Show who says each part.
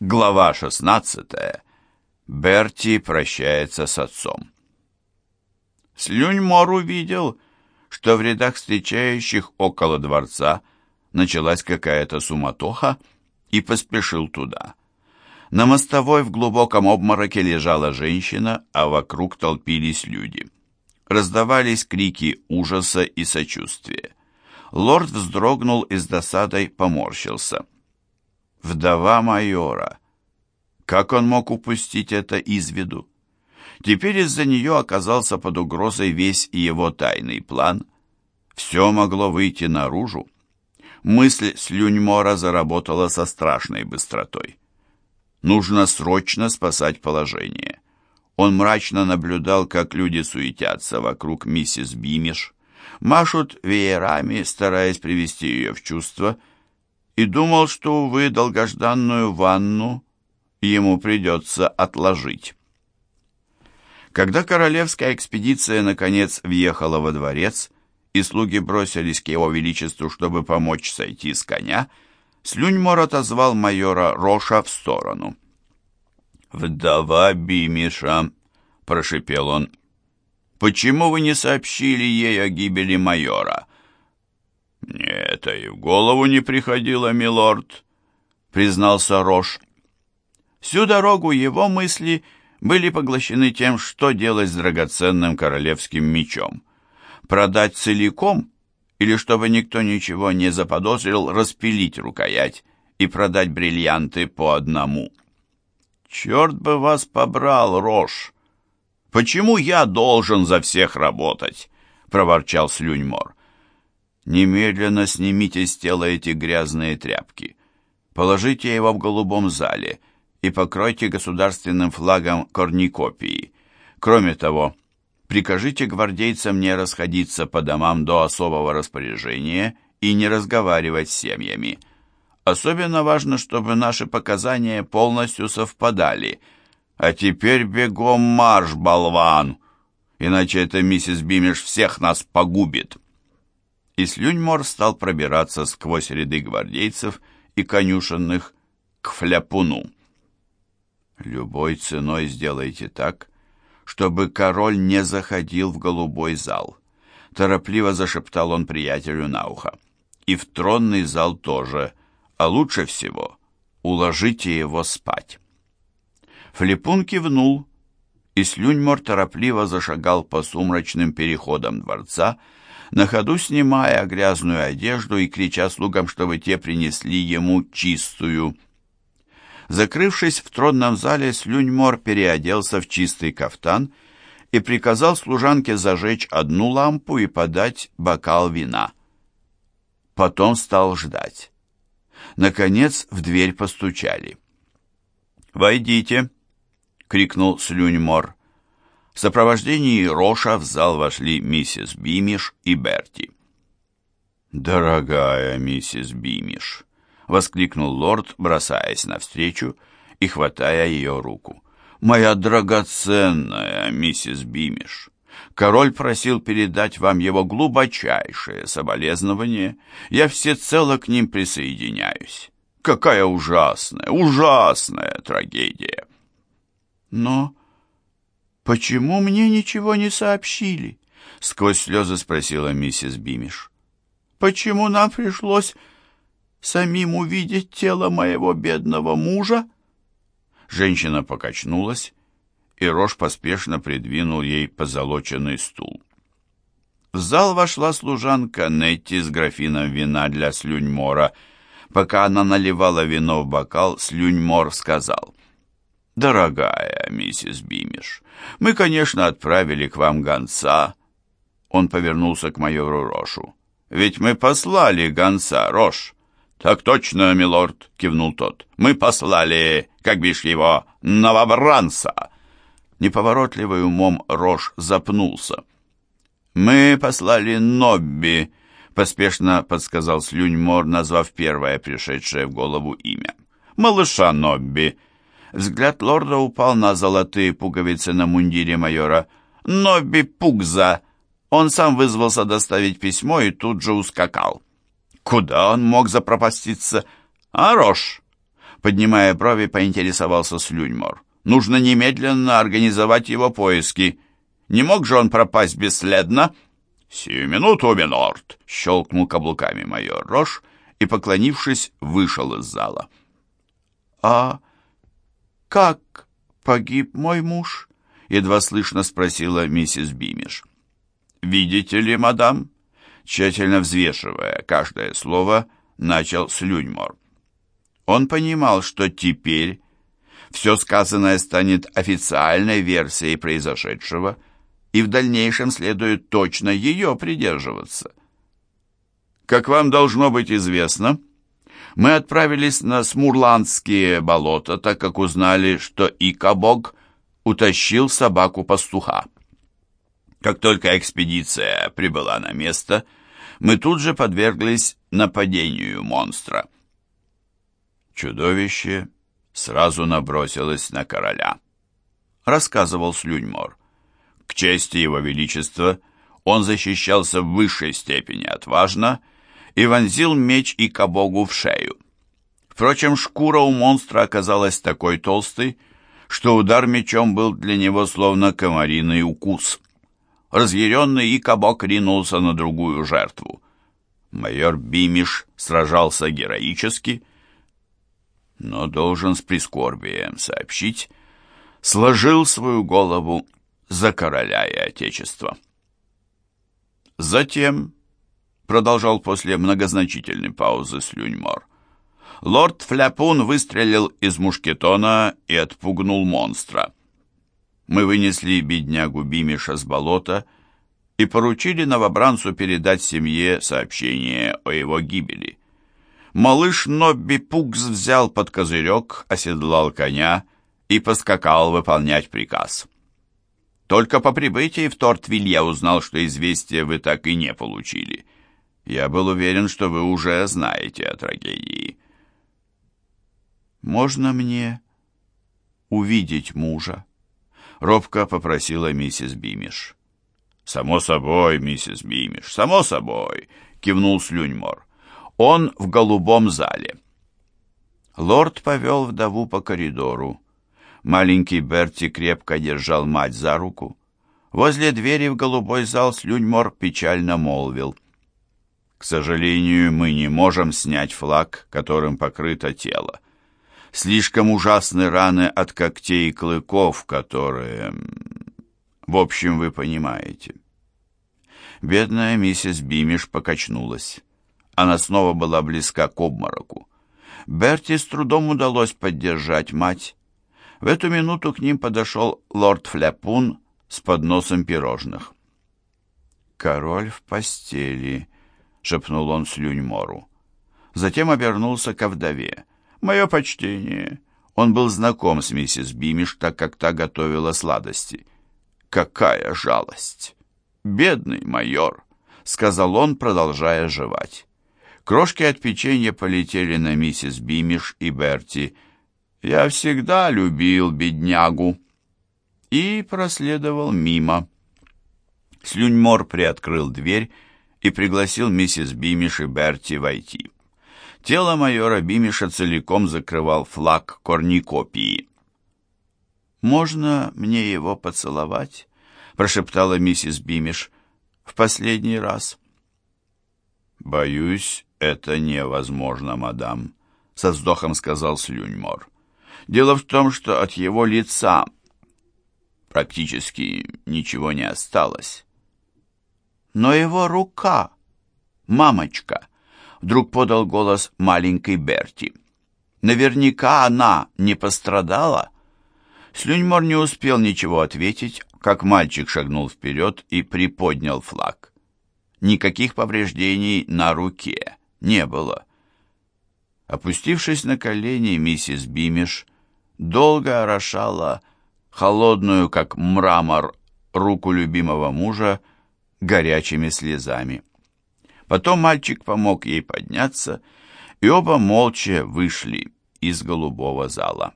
Speaker 1: Глава 16. Берти прощается с отцом. Слюньмор увидел, что в рядах встречающих около дворца началась какая-то суматоха и поспешил туда. На мостовой в глубоком обмороке лежала женщина, а вокруг толпились люди. Раздавались крики ужаса и сочувствия. Лорд вздрогнул и с досадой поморщился – вдова майора. Как он мог упустить это из виду? Теперь из-за нее оказался под угрозой весь его тайный план. Все могло выйти наружу. Мысль Слюньмора заработала со страшной быстротой. Нужно срочно спасать положение. Он мрачно наблюдал, как люди суетятся вокруг миссис Бимиш, машут веерами, стараясь привести ее в чувство, и думал, что, увы, долгожданную ванну ему придется отложить. Когда королевская экспедиция наконец въехала во дворец, и слуги бросились к его величеству, чтобы помочь сойти с коня, Слюньмор отозвал майора Роша в сторону. «Вдова Бимиша», — прошепел он, — «почему вы не сообщили ей о гибели майора?» «Мне это и в голову не приходило, милорд», — признался Рош. Всю дорогу его мысли были поглощены тем, что делать с драгоценным королевским мечом. Продать целиком или, чтобы никто ничего не заподозрил, распилить рукоять и продать бриллианты по одному. «Черт бы вас побрал, Рош! Почему я должен за всех работать?» — проворчал Слюньмор. Немедленно снимите с тела эти грязные тряпки. Положите его в голубом зале и покройте государственным флагом корникопии. Кроме того, прикажите гвардейцам не расходиться по домам до особого распоряжения и не разговаривать с семьями. Особенно важно, чтобы наши показания полностью совпадали. А теперь бегом марш, болван! Иначе эта миссис Бимиш всех нас погубит» и Слюньмор стал пробираться сквозь ряды гвардейцев и конюшенных к фляпуну. «Любой ценой сделайте так, чтобы король не заходил в голубой зал», торопливо зашептал он приятелю на ухо. «И в тронный зал тоже, а лучше всего уложите его спать». Флепун кивнул, и Слюньмор торопливо зашагал по сумрачным переходам дворца, на ходу снимая грязную одежду и крича слугам, чтобы те принесли ему чистую. Закрывшись в тронном зале, Слюньмор переоделся в чистый кафтан и приказал служанке зажечь одну лампу и подать бокал вина. Потом стал ждать. Наконец в дверь постучали. «Войдите!» — крикнул Слюньмор. В сопровождении Роша в зал вошли миссис Бимиш и Берти. «Дорогая миссис Бимиш!» — воскликнул лорд, бросаясь навстречу и хватая ее руку. «Моя драгоценная миссис Бимиш! Король просил передать вам его глубочайшее соболезнование. Я всецело к ним присоединяюсь. Какая ужасная, ужасная трагедия!» «Но «Почему мне ничего не сообщили?» — сквозь слезы спросила миссис Бимиш. «Почему нам пришлось самим увидеть тело моего бедного мужа?» Женщина покачнулась, и Рош поспешно придвинул ей позолоченный стул. В зал вошла служанка Нетти с графином вина для Слюньмора. Пока она наливала вино в бокал, Слюньмор сказал, «Дорогая миссис Бимиш, мы, конечно, отправили к вам гонца». Он повернулся к майору Рошу. «Ведь мы послали гонца, Рош». «Так точно, милорд», — кивнул тот. «Мы послали, как бишь его, новобранца». Неповоротливый умом Рош запнулся. «Мы послали Нобби», — поспешно подсказал Слюньмор, назвав первое пришедшее в голову имя. «Малыша Нобби», Взгляд лорда упал на золотые пуговицы на мундире майора. «Нобби Пугза!» Он сам вызвался доставить письмо и тут же ускакал. Куда он мог запропаститься? Арош! Поднимая брови, поинтересовался Слюньмор. «Нужно немедленно организовать его поиски. Не мог же он пропасть бесследно?» «Сию минуту, Минорд!» — щелкнул каблуками майор Рош и, поклонившись, вышел из зала.
Speaker 2: «А как погиб мой муж?» — едва слышно спросила миссис Бимиш.
Speaker 1: «Видите ли, мадам?» Тщательно взвешивая каждое слово, начал Слюньмор. Он понимал, что теперь все сказанное станет официальной версией произошедшего, и в дальнейшем следует точно ее придерживаться. Как вам должно быть известно, мы отправились на Смурландские болота, так как узнали, что Икабог утащил собаку-пастуха. Как только экспедиция прибыла на место, мы тут же подверглись нападению монстра. Чудовище сразу набросилось на короля, рассказывал Слюньмор. К чести его величества он защищался в высшей степени отважно и вонзил меч и кабогу в шею. Впрочем, шкура у монстра оказалась такой толстой, что удар мечом был для него словно комариный укус. Разъяренный Икабок ринулся на другую жертву. Майор Бимиш сражался героически, но должен с прискорбием сообщить, сложил свою голову за короля и отечество. Затем, продолжал после многозначительной паузы Слюньмор, лорд Фляпун выстрелил из мушкетона и отпугнул монстра. Мы вынесли беднягу Бимиша с болота и поручили новобранцу передать семье сообщение о его гибели. Малыш Нобби Пукс взял под козырек, оседлал коня и поскакал выполнять приказ. Только по прибытии в Тортвиль я узнал, что известие вы так и не получили. Я был уверен, что вы уже знаете о трагедии.
Speaker 2: «Можно мне увидеть мужа?» — робко попросила миссис Бимиш.
Speaker 1: «Само собой, миссис Бимиш, само собой», — кивнул Слюньмор. Он в голубом зале.
Speaker 2: Лорд повел вдову по коридору. Маленький Берти крепко держал мать за руку. Возле двери в голубой зал Слюньмор печально молвил. «К сожалению, мы не можем снять флаг, которым покрыто тело. Слишком ужасны раны от когтей и клыков, которые... В общем, вы понимаете». Бедная миссис Бимиш покачнулась. Она снова была близка к обмороку. Берти с трудом удалось поддержать мать. В эту минуту к ним подошел лорд Фляпун с подносом пирожных. «Король в постели», — шепнул он Слюньмору. Затем обернулся ко вдове. «Мое почтение». Он был знаком с миссис Бимиш, так как та готовила сладости. «Какая жалость!» «Бедный майор», — сказал он, продолжая жевать. Крошки от печенья полетели на миссис Бимиш и Берти. «Я всегда любил беднягу» и проследовал мимо. Слюньмор приоткрыл дверь и пригласил миссис Бимиш и Берти войти. Тело майора Бимиша целиком закрывал флаг корникопии. «Можно мне его поцеловать?» — прошептала миссис Бимиш. «В последний раз».
Speaker 1: «Боюсь, это невозможно, мадам», — со вздохом сказал Слюньмор. «Дело в том, что от его лица практически ничего не осталось».
Speaker 2: «Но его рука, мамочка», — вдруг подал голос маленькой Берти. «Наверняка она не пострадала». Слюньмор не успел ничего ответить, как мальчик шагнул вперед и приподнял флаг. Никаких повреждений на руке не было. Опустившись на колени, миссис Бимиш долго орошала холодную, как мрамор, руку любимого мужа горячими слезами. Потом мальчик помог ей подняться, и оба молча вышли из голубого зала.